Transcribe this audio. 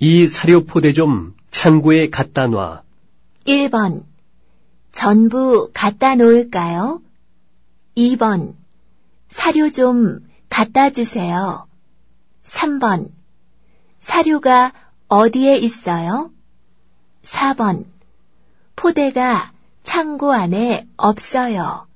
이 사료 포대 좀 창고에 갖다 놔. 1번. 전부 갖다 놓을까요? 2번. 사료 좀 갖다 주세요. 3번. 사료가 어디에 있어요? 4번. 포대가 창고 안에 없어요.